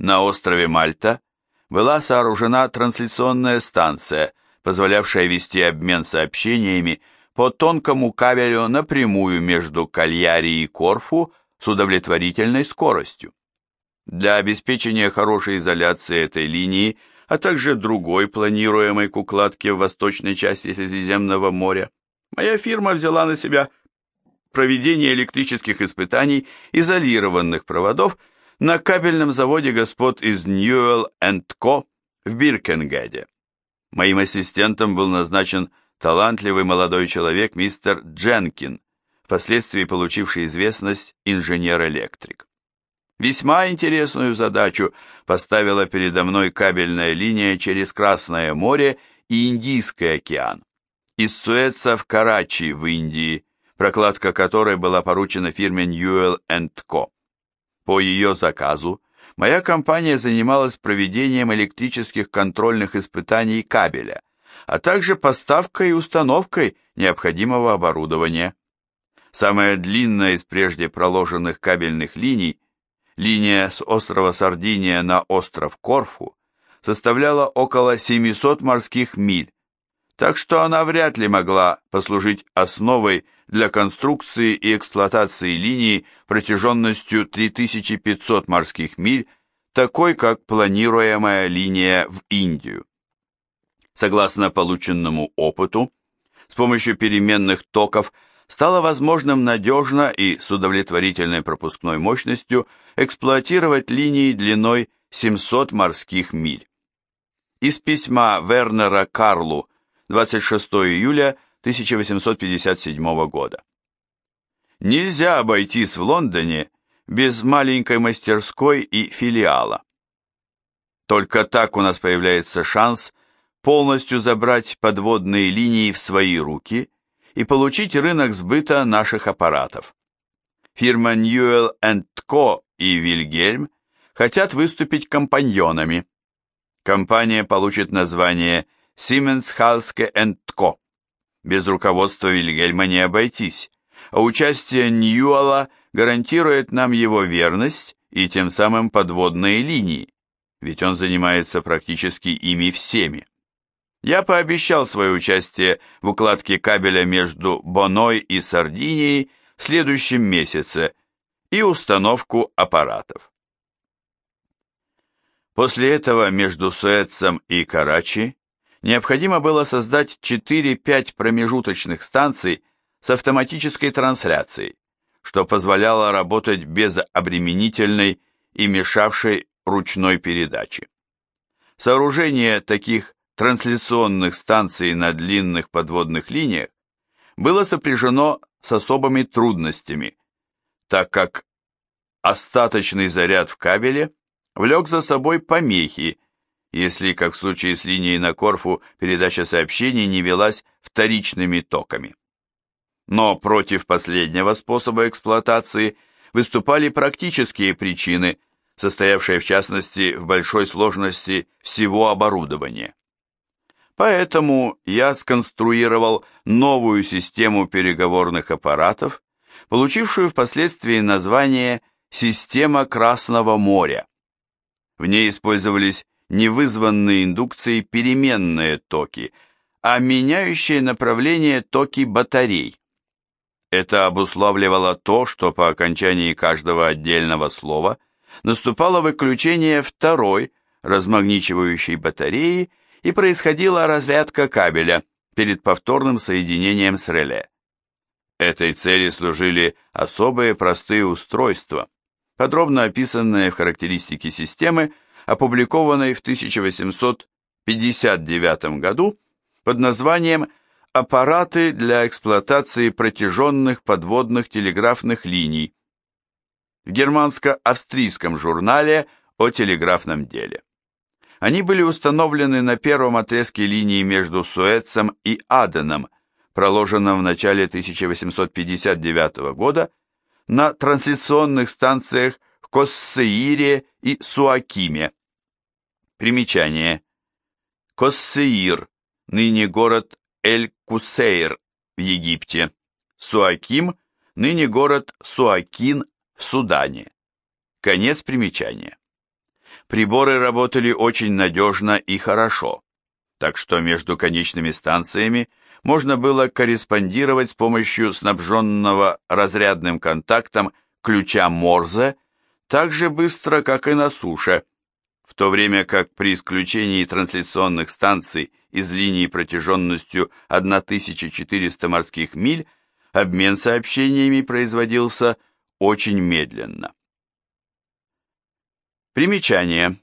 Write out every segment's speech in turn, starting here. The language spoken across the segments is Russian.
На острове Мальта была сооружена трансляционная станция, позволявшая вести обмен сообщениями по тонкому кабелю напрямую между Кальяри и Корфу с удовлетворительной скоростью. Для обеспечения хорошей изоляции этой линии, а также другой планируемой к укладке в восточной части Средиземного моря, моя фирма взяла на себя проведение электрических испытаний изолированных проводов на кабельном заводе господ из Ньюэлл энд Ко в Биркенгеде. Моим ассистентом был назначен талантливый молодой человек мистер Дженкин, впоследствии получивший известность инженер-электрик. Весьма интересную задачу поставила передо мной кабельная линия через Красное море и Индийский океан. Из Суэца в Карачи в Индии, прокладка которой была поручена фирме Newell Co. По ее заказу моя компания занималась проведением электрических контрольных испытаний кабеля, а также поставкой и установкой необходимого оборудования. Самая длинная из прежде проложенных кабельных линий, линия с острова Сардиния на остров Корфу, составляла около 700 морских миль, так что она вряд ли могла послужить основой для конструкции и эксплуатации линии протяженностью 3500 морских миль, такой как планируемая линия в Индию. Согласно полученному опыту, с помощью переменных токов стало возможным надежно и с удовлетворительной пропускной мощностью эксплуатировать линии длиной 700 морских миль. Из письма Вернера Карлу 26 июля 1857 года. Нельзя обойтись в Лондоне без маленькой мастерской и филиала. Только так у нас появляется шанс полностью забрать подводные линии в свои руки и получить рынок сбыта наших аппаратов. Фирма Newell Co. и Вильгельм хотят выступить компаньонами. Компания получит название Siemens Halske Co. Без руководства Вильгельма не обойтись, а участие Ньюэлла гарантирует нам его верность и тем самым подводные линии, ведь он занимается практически ими всеми. Я пообещал свое участие в укладке кабеля между Боной и Сардинией в следующем месяце и установку аппаратов. После этого между Суэцем и Карачи необходимо было создать 4-5 промежуточных станций с автоматической трансляцией, что позволяло работать без обременительной и мешавшей ручной передачи. Сооружение таких трансляционных станций на длинных подводных линиях было сопряжено с особыми трудностями, так как остаточный заряд в кабеле влек за собой помехи, если, как в случае с линией на Корфу, передача сообщений не велась вторичными токами. Но против последнего способа эксплуатации выступали практические причины, состоявшие в частности в большой сложности всего оборудования. Поэтому я сконструировал новую систему переговорных аппаратов, получившую впоследствии название «Система Красного моря». В ней использовались не вызванные индукцией переменные токи, а меняющие направление токи батарей. Это обуславливало то, что по окончании каждого отдельного слова наступало выключение второй размагничивающей батареи и происходила разрядка кабеля перед повторным соединением с реле. Этой цели служили особые простые устройства, подробно описанные в характеристике системы, опубликованной в 1859 году под названием «Аппараты для эксплуатации протяженных подводных телеграфных линий» в германско-австрийском журнале о телеграфном деле. Они были установлены на первом отрезке линии между Суэцем и Аденом, проложенном в начале 1859 года на трансляционных станциях в Коссеире и Суакиме. Примечание. Коссеир, ныне город Эль-Кусейр в Египте. Суаким, ныне город Суакин в Судане. Конец примечания. Приборы работали очень надежно и хорошо, так что между конечными станциями можно было корреспондировать с помощью снабженного разрядным контактом ключа Морзе так же быстро, как и на суше, в то время как при исключении трансляционных станций из линии протяженностью 1400 морских миль обмен сообщениями производился очень медленно. Примечание.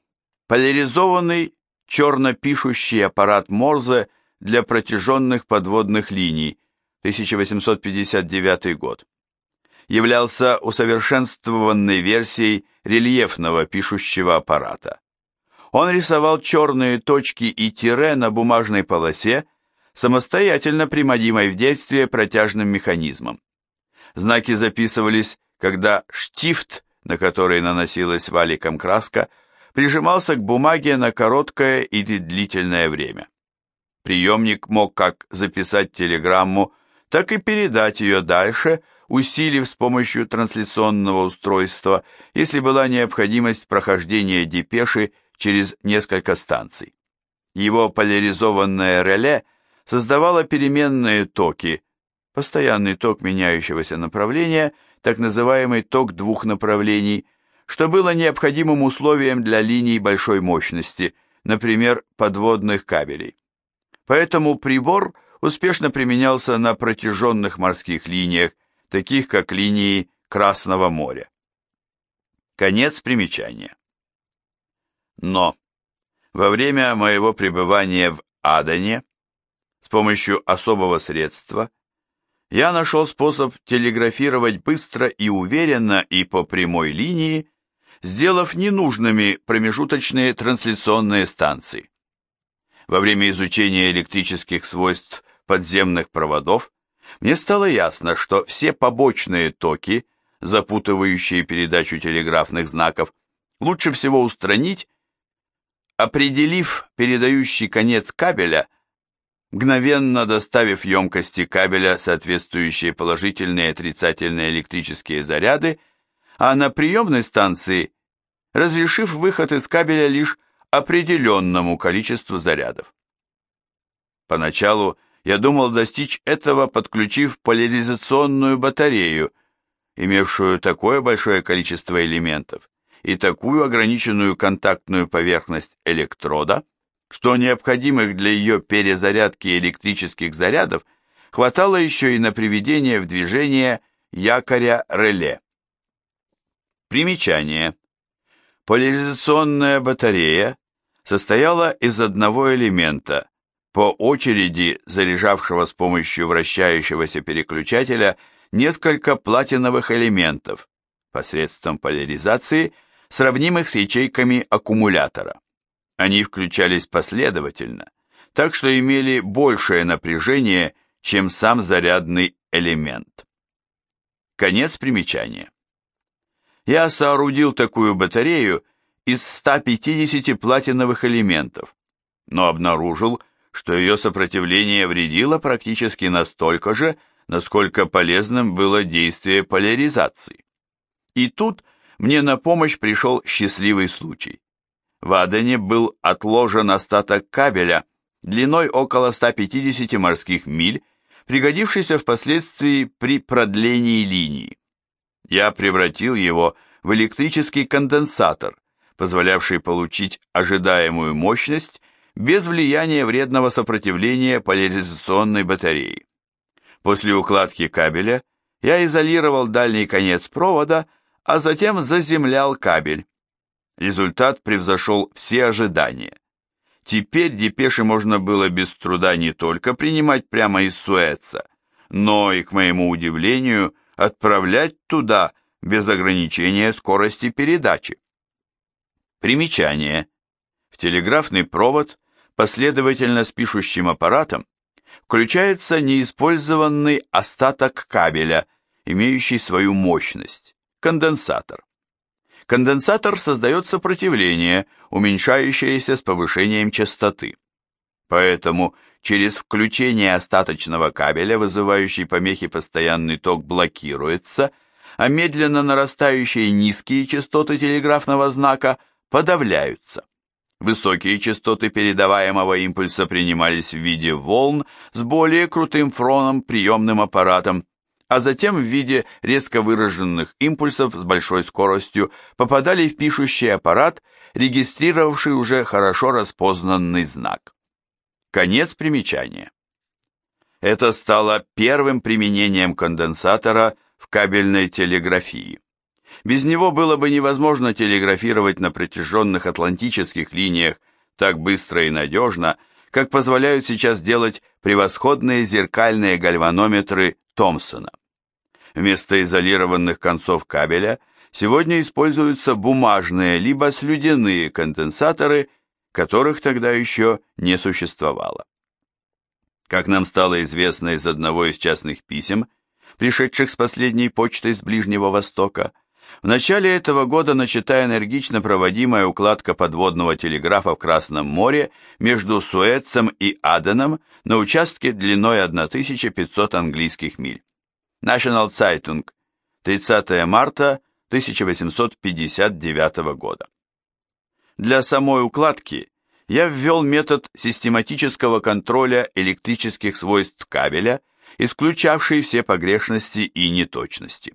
Поляризованный черно-пишущий аппарат Морзе для протяженных подводных линий, 1859 год. Являлся усовершенствованной версией рельефного пишущего аппарата. Он рисовал черные точки и тире на бумажной полосе, самостоятельно примодимой в действие протяжным механизмом. Знаки записывались, когда штифт, на который наносилась валиком краска, прижимался к бумаге на короткое или длительное время. Приемник мог как записать телеграмму, так и передать ее дальше, усилив с помощью трансляционного устройства, если была необходимость прохождения депеши через несколько станций. Его поляризованное реле создавало переменные токи, постоянный ток меняющегося направления, так называемый ток двух направлений, что было необходимым условием для линий большой мощности, например, подводных кабелей. Поэтому прибор успешно применялся на протяженных морских линиях, таких как линии Красного моря. Конец примечания. Но во время моего пребывания в Адане с помощью особого средства я нашел способ телеграфировать быстро и уверенно и по прямой линии, сделав ненужными промежуточные трансляционные станции. Во время изучения электрических свойств подземных проводов мне стало ясно, что все побочные токи, запутывающие передачу телеграфных знаков, лучше всего устранить Определив передающий конец кабеля, мгновенно доставив емкости кабеля соответствующие положительные и отрицательные электрические заряды, а на приемной станции разрешив выход из кабеля лишь определенному количеству зарядов. Поначалу я думал достичь этого, подключив поляризационную батарею, имевшую такое большое количество элементов, и такую ограниченную контактную поверхность электрода, что необходимых для ее перезарядки электрических зарядов хватало еще и на приведение в движение якоря реле. Примечание. Поляризационная батарея состояла из одного элемента, по очереди заряжавшего с помощью вращающегося переключателя несколько платиновых элементов, посредством поляризации – сравнимых с ячейками аккумулятора. Они включались последовательно, так что имели большее напряжение, чем сам зарядный элемент. Конец примечания. Я соорудил такую батарею из 150 платиновых элементов, но обнаружил, что ее сопротивление вредило практически настолько же, насколько полезным было действие поляризации. И тут мне на помощь пришел счастливый случай. В Адене был отложен остаток кабеля длиной около 150 морских миль, пригодившийся впоследствии при продлении линии. Я превратил его в электрический конденсатор, позволявший получить ожидаемую мощность без влияния вредного сопротивления поляризационной батареи. После укладки кабеля я изолировал дальний конец провода а затем заземлял кабель. Результат превзошел все ожидания. Теперь депеши можно было без труда не только принимать прямо из Суэца, но и, к моему удивлению, отправлять туда без ограничения скорости передачи. Примечание. В телеграфный провод последовательно с пишущим аппаратом включается неиспользованный остаток кабеля, имеющий свою мощность конденсатор. Конденсатор создает сопротивление, уменьшающееся с повышением частоты. Поэтому через включение остаточного кабеля, вызывающий помехи постоянный ток, блокируется, а медленно нарастающие низкие частоты телеграфного знака подавляются. Высокие частоты передаваемого импульса принимались в виде волн с более крутым фроном приемным аппаратом, а затем в виде резко выраженных импульсов с большой скоростью попадали в пишущий аппарат, регистрировавший уже хорошо распознанный знак. Конец примечания. Это стало первым применением конденсатора в кабельной телеграфии. Без него было бы невозможно телеграфировать на протяженных атлантических линиях так быстро и надежно, как позволяют сейчас делать превосходные зеркальные гальванометры Томпсона. Вместо изолированных концов кабеля сегодня используются бумажные либо слюдяные конденсаторы, которых тогда еще не существовало. Как нам стало известно из одного из частных писем, пришедших с последней почтой с Ближнего Востока, в начале этого года начата энергично проводимая укладка подводного телеграфа в Красном море между Суэцем и Аденом на участке длиной 1500 английских миль. National Zeitung, 30 марта 1859 года. Для самой укладки я ввел метод систематического контроля электрических свойств кабеля, исключавший все погрешности и неточности.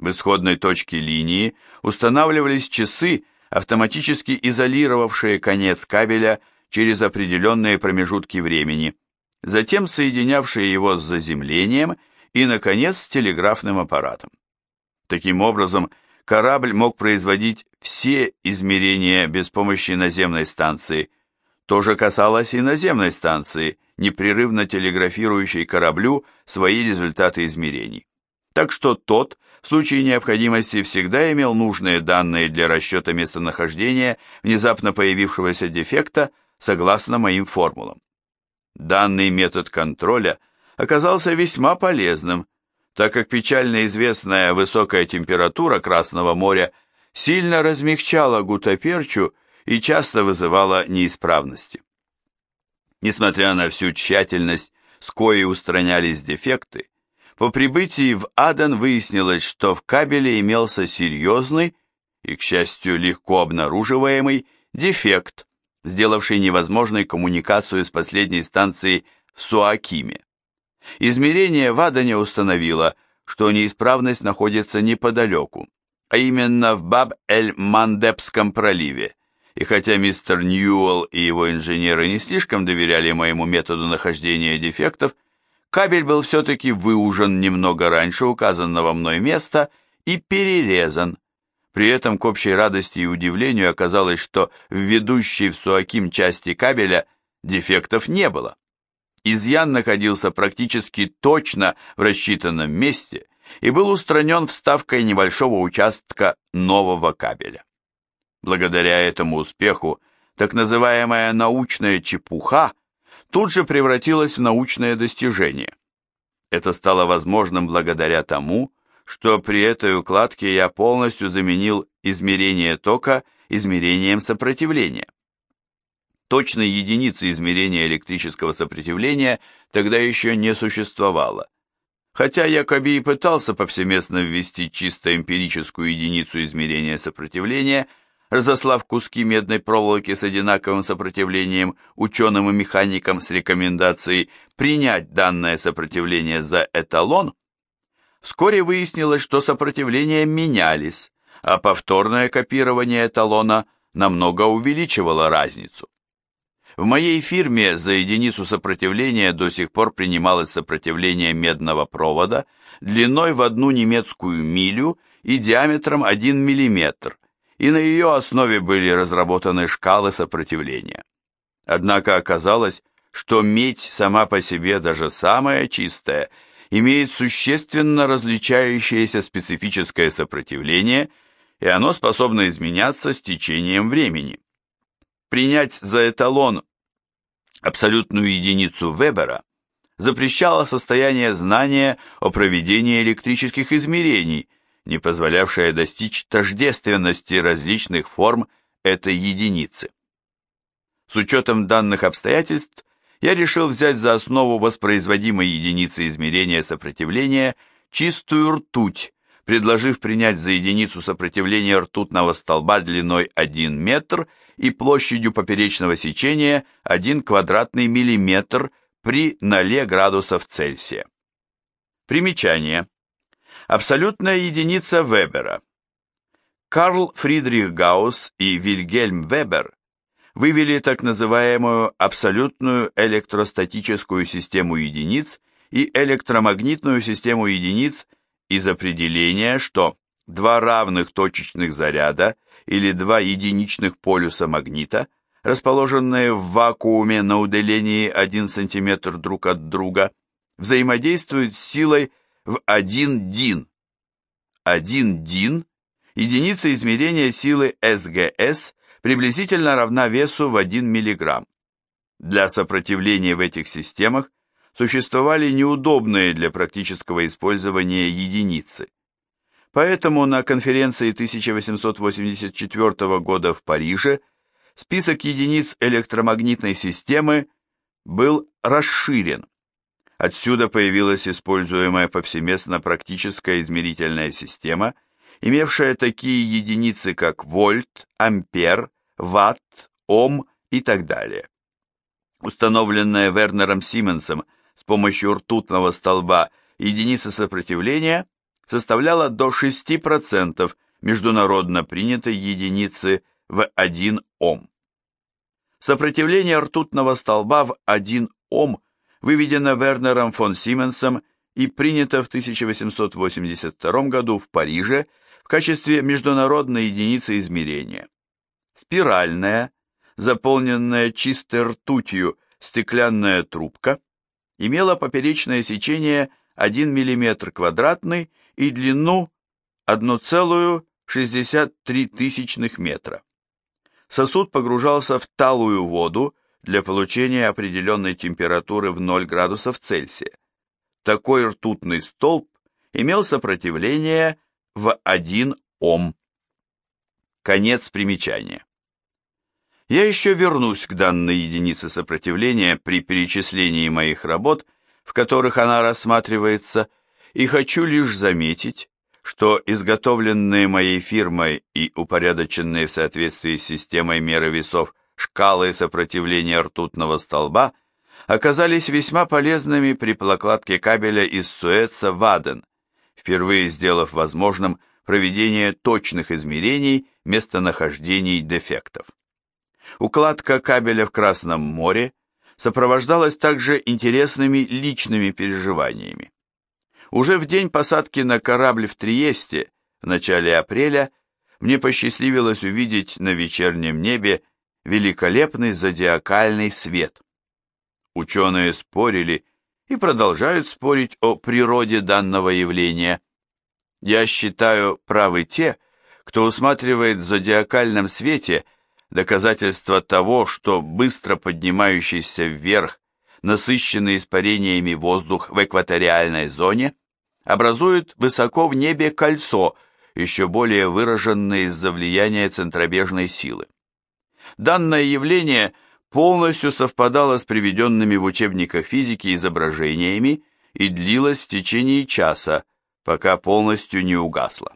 В исходной точке линии устанавливались часы, автоматически изолировавшие конец кабеля через определенные промежутки времени, затем соединявшие его с заземлением и, наконец, с телеграфным аппаратом. Таким образом, корабль мог производить все измерения без помощи наземной станции. То же касалось и наземной станции, непрерывно телеграфирующей кораблю свои результаты измерений. Так что тот – в случае необходимости всегда имел нужные данные для расчета местонахождения внезапно появившегося дефекта согласно моим формулам. Данный метод контроля оказался весьма полезным, так как печально известная высокая температура Красного моря сильно размягчала гутаперчу и часто вызывала неисправности. Несмотря на всю тщательность, с коей устранялись дефекты, по прибытии в Аден выяснилось, что в кабеле имелся серьезный и, к счастью, легко обнаруживаемый дефект, сделавший невозможной коммуникацию с последней станцией в Суакиме. Измерение в Адане установило, что неисправность находится неподалеку, а именно в Баб-эль-Мандебском проливе, и хотя мистер Ньюэлл и его инженеры не слишком доверяли моему методу нахождения дефектов, Кабель был все-таки выужен немного раньше указанного мной места и перерезан. При этом к общей радости и удивлению оказалось, что в ведущей в Суаким части кабеля дефектов не было. Изъян находился практически точно в рассчитанном месте и был устранен вставкой небольшого участка нового кабеля. Благодаря этому успеху так называемая научная чепуха тут же превратилось в научное достижение. Это стало возможным благодаря тому, что при этой укладке я полностью заменил измерение тока измерением сопротивления. Точной единицы измерения электрического сопротивления тогда еще не существовало. Хотя Якоби и пытался повсеместно ввести чисто эмпирическую единицу измерения сопротивления – разослав куски медной проволоки с одинаковым сопротивлением ученым и механикам с рекомендацией принять данное сопротивление за эталон, вскоре выяснилось, что сопротивления менялись, а повторное копирование эталона намного увеличивало разницу. В моей фирме за единицу сопротивления до сих пор принималось сопротивление медного провода длиной в одну немецкую милю и диаметром 1 миллиметр и на ее основе были разработаны шкалы сопротивления. Однако оказалось, что медь сама по себе, даже самая чистая, имеет существенно различающееся специфическое сопротивление, и оно способно изменяться с течением времени. Принять за эталон абсолютную единицу Вебера запрещало состояние знания о проведении электрических измерений – не позволявшая достичь тождественности различных форм этой единицы. С учетом данных обстоятельств, я решил взять за основу воспроизводимой единицы измерения сопротивления чистую ртуть, предложив принять за единицу сопротивления ртутного столба длиной 1 метр и площадью поперечного сечения 1 квадратный миллиметр при 0 градусов Цельсия. Примечание. Абсолютная единица Вебера. Карл Фридрих Гаусс и Вильгельм Вебер вывели так называемую абсолютную электростатическую систему единиц и электромагнитную систему единиц из определения, что два равных точечных заряда или два единичных полюса магнита, расположенные в вакууме на удалении 1 см друг от друга, взаимодействуют с силой в 1 дин. 1 дин – единица измерения силы СГС приблизительно равна весу в 1 мг. Для сопротивления в этих системах существовали неудобные для практического использования единицы. Поэтому на конференции 1884 года в Париже список единиц электромагнитной системы был расширен. Отсюда появилась используемая повсеместно практическая измерительная система, имевшая такие единицы, как вольт, ампер, ватт, ом и так далее. Установленная Вернером Сименсом с помощью ртутного столба единица сопротивления составляла до 6% международно принятой единицы в 1 Ом. Сопротивление ртутного столба в 1 Ом выведено Вернером фон Сименсом и принято в 1882 году в Париже в качестве международной единицы измерения. Спиральная, заполненная чистой ртутью стеклянная трубка имела поперечное сечение 1 мм квадратный и длину 1,63 метра. Сосуд погружался в талую воду для получения определенной температуры в 0 градусов Цельсия. Такой ртутный столб имел сопротивление в 1 Ом. Конец примечания. Я еще вернусь к данной единице сопротивления при перечислении моих работ, в которых она рассматривается, и хочу лишь заметить, что изготовленные моей фирмой и упорядоченные в соответствии с системой меры весов шкалы сопротивления ртутного столба оказались весьма полезными при прокладке кабеля из Суэца в Аден, впервые сделав возможным проведение точных измерений местонахождений дефектов. Укладка кабеля в Красном море сопровождалась также интересными личными переживаниями. Уже в день посадки на корабль в Триесте в начале апреля мне посчастливилось увидеть на вечернем небе великолепный зодиакальный свет. Ученые спорили и продолжают спорить о природе данного явления. Я считаю правы те, кто усматривает в зодиакальном свете – доказательство того, что быстро поднимающийся вверх, насыщенный испарениями воздух в экваториальной зоне, образует высоко в небе кольцо, еще более выраженное из-за влияния центробежной силы. Данное явление полностью совпадало с приведенными в учебниках физики изображениями и длилось в течение часа, пока полностью не угасло.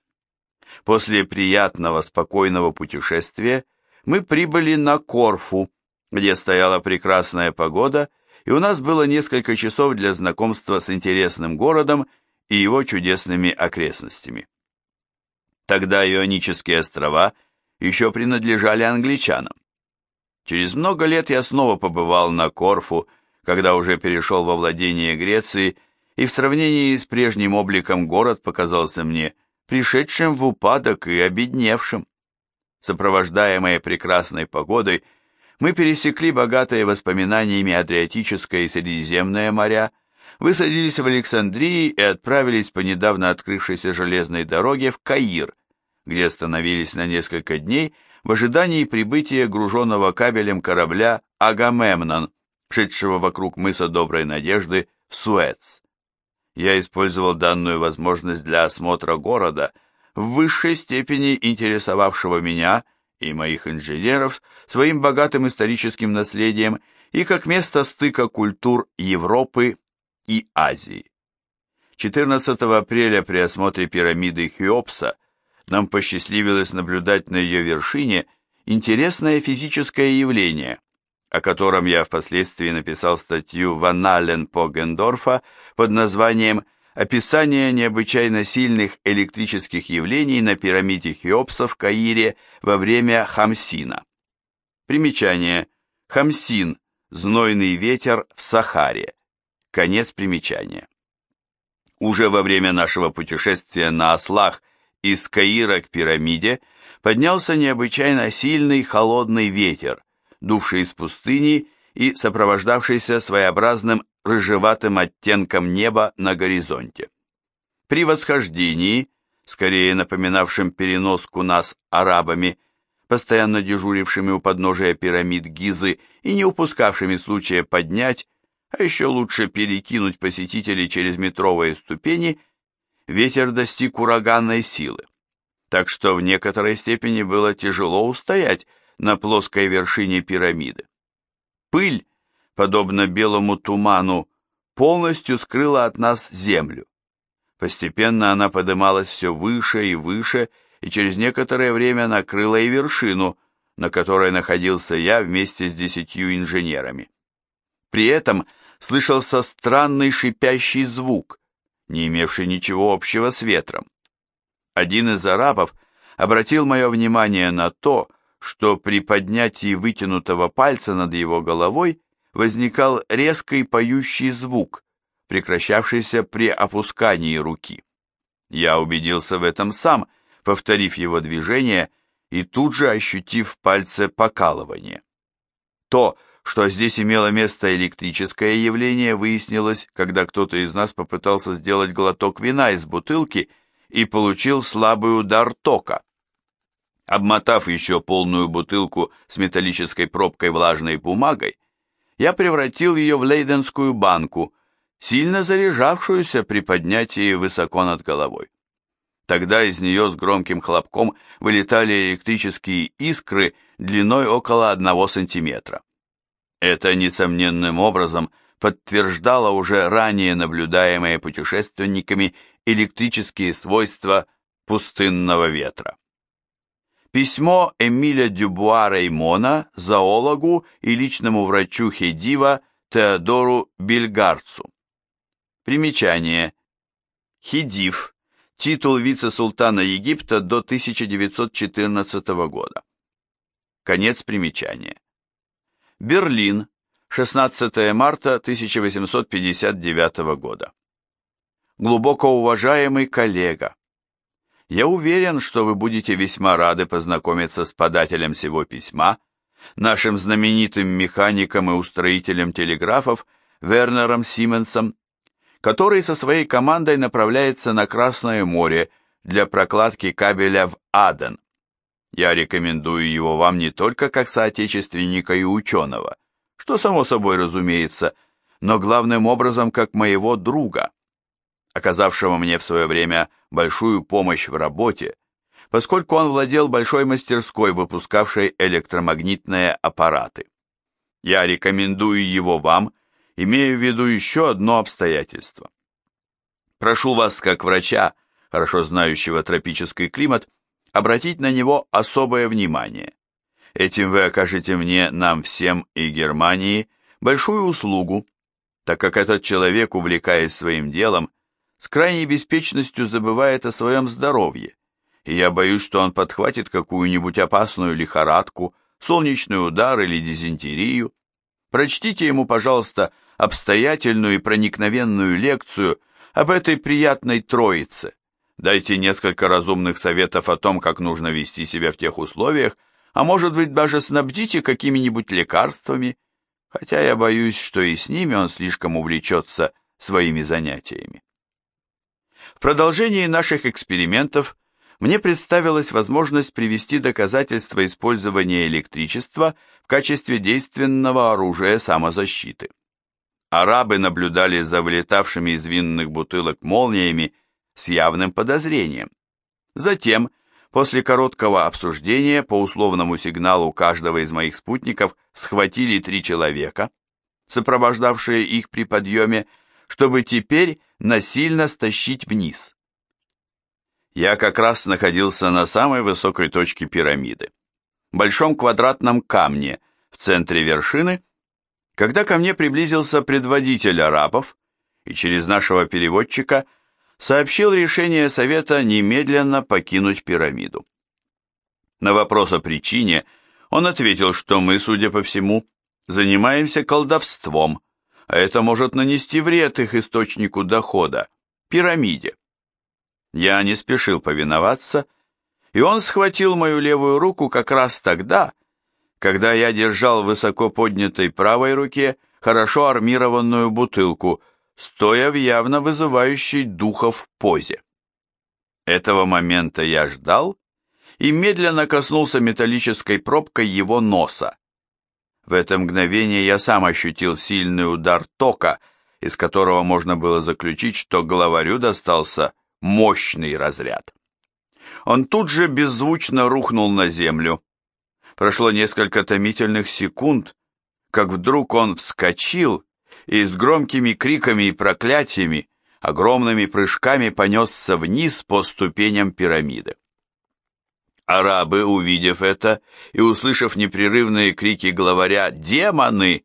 После приятного спокойного путешествия мы прибыли на Корфу, где стояла прекрасная погода, и у нас было несколько часов для знакомства с интересным городом и его чудесными окрестностями. Тогда Ионические острова еще принадлежали англичанам. Через много лет я снова побывал на Корфу, когда уже перешел во владение Греции, и в сравнении с прежним обликом город показался мне пришедшим в упадок и обедневшим. Сопровождаемые прекрасной погодой, мы пересекли богатые воспоминаниями Адриатическое и Средиземное моря, высадились в Александрии и отправились по недавно открывшейся железной дороге в Каир, где остановились на несколько дней в ожидании прибытия груженного кабелем корабля «Агамемнон», шедшего вокруг мыса Доброй Надежды в Суэц. Я использовал данную возможность для осмотра города – в высшей степени интересовавшего меня и моих инженеров своим богатым историческим наследием и как место стыка культур Европы и Азии. 14 апреля при осмотре пирамиды Хеопса нам посчастливилось наблюдать на ее вершине интересное физическое явление, о котором я впоследствии написал статью в Аннален Погендорфа под названием «Описание необычайно сильных электрических явлений на пирамиде Хеопса в Каире во время Хамсина». Примечание. Хамсин. Знойный ветер в Сахаре. Конец примечания. Уже во время нашего путешествия на ослах из Каира к пирамиде поднялся необычайно сильный холодный ветер, дувший из пустыни и сопровождавшийся своеобразным рыжеватым оттенком неба на горизонте. При восхождении, скорее напоминавшем переноску нас арабами, постоянно дежурившими у подножия пирамид Гизы и не упускавшими случая поднять, а еще лучше перекинуть посетителей через метровые ступени, ветер достиг ураганной силы, так что в некоторой степени было тяжело устоять на плоской вершине пирамиды. Пыль, подобно белому туману, полностью скрыла от нас землю. Постепенно она подымалась все выше и выше, и через некоторое время накрыла и вершину, на которой находился я вместе с десятью инженерами. При этом слышался странный шипящий звук, не имевший ничего общего с ветром. Один из арабов обратил мое внимание на то, что при поднятии вытянутого пальца над его головой возникал резкий поющий звук, прекращавшийся при опускании руки. Я убедился в этом сам, повторив его движение и тут же ощутив в пальце покалывание. То, что здесь имело место электрическое явление, выяснилось, когда кто-то из нас попытался сделать глоток вина из бутылки и получил слабый удар тока. Обмотав еще полную бутылку с металлической пробкой влажной бумагой, я превратил ее в лейденскую банку, сильно заряжавшуюся при поднятии высоко над головой. Тогда из нее с громким хлопком вылетали электрические искры длиной около одного сантиметра. Это несомненным образом подтверждало уже ранее наблюдаемые путешественниками электрические свойства пустынного ветра. Письмо Эмиля Дюбуа Реймона, зоологу и личному врачу Хедива Теодору Бельгарцу. Примечание. Хедив титул вице-султана Египта до 1914 года. Конец примечания. Берлин, 16 марта 1859 года. Глубоко уважаемый коллега, я уверен, что вы будете весьма рады познакомиться с подателем сего письма, нашим знаменитым механиком и устроителем телеграфов Вернером Сименсом, который со своей командой направляется на Красное море для прокладки кабеля в Аден. Я рекомендую его вам не только как соотечественника и ученого, что само собой разумеется, но главным образом как моего друга, оказавшего мне в свое время большую помощь в работе, поскольку он владел большой мастерской, выпускавшей электромагнитные аппараты. Я рекомендую его вам имею в виду еще одно обстоятельство. Прошу вас, как врача, хорошо знающего тропический климат, обратить на него особое внимание. Этим вы окажете мне, нам всем и Германии большую услугу, так как этот человек, увлекаясь своим делом, с крайней беспечностью забывает о своем здоровье, и я боюсь, что он подхватит какую-нибудь опасную лихорадку, солнечный удар или дизентерию. Прочтите ему, пожалуйста, обстоятельную и проникновенную лекцию об этой приятной троице. Дайте несколько разумных советов о том, как нужно вести себя в тех условиях, а может быть даже снабдите какими-нибудь лекарствами, хотя я боюсь, что и с ними он слишком увлечется своими занятиями. В продолжении наших экспериментов мне представилась возможность привести доказательства использования электричества в качестве действенного оружия самозащиты. Арабы наблюдали за вылетавшими из винных бутылок молниями с явным подозрением. Затем, после короткого обсуждения, по условному сигналу каждого из моих спутников схватили три человека, сопровождавшие их при подъеме, чтобы теперь насильно стащить вниз. Я как раз находился на самой высокой точке пирамиды, большом квадратном камне в центре вершины, когда ко мне приблизился предводитель арабов и через нашего переводчика сообщил решение совета немедленно покинуть пирамиду. На вопрос о причине он ответил, что мы, судя по всему, занимаемся колдовством, а это может нанести вред их источнику дохода – пирамиде. Я не спешил повиноваться, и он схватил мою левую руку как раз тогда, когда я держал в высоко поднятой правой руке хорошо армированную бутылку, стоя в явно вызывающей духов позе. Этого момента я ждал и медленно коснулся металлической пробкой его носа. В это мгновение я сам ощутил сильный удар тока, из которого можно было заключить, что главарю достался мощный разряд. Он тут же беззвучно рухнул на землю. Прошло несколько томительных секунд, как вдруг он вскочил и с громкими криками и проклятиями, огромными прыжками понесся вниз по ступеням пирамиды. Арабы, увидев это и услышав непрерывные крики главаря «Демоны!»,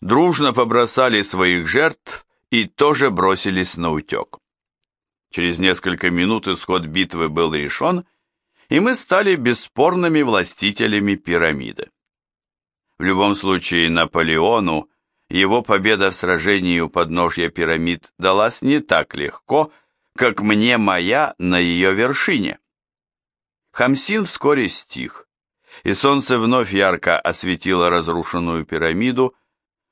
дружно побросали своих жертв и тоже бросились на утек. Через несколько минут исход битвы был решен, и мы стали бесспорными властителями пирамиды. В любом случае Наполеону его победа в сражении у подножья пирамид далась не так легко, как мне моя на ее вершине. Хамсин вскоре стих, и солнце вновь ярко осветило разрушенную пирамиду,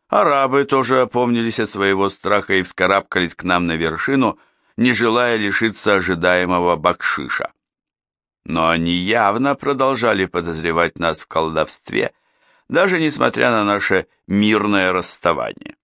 арабы тоже опомнились от своего страха и вскарабкались к нам на вершину, не желая лишиться ожидаемого бакшиша. Но они явно продолжали подозревать нас в колдовстве, даже несмотря на наше мирное расставание.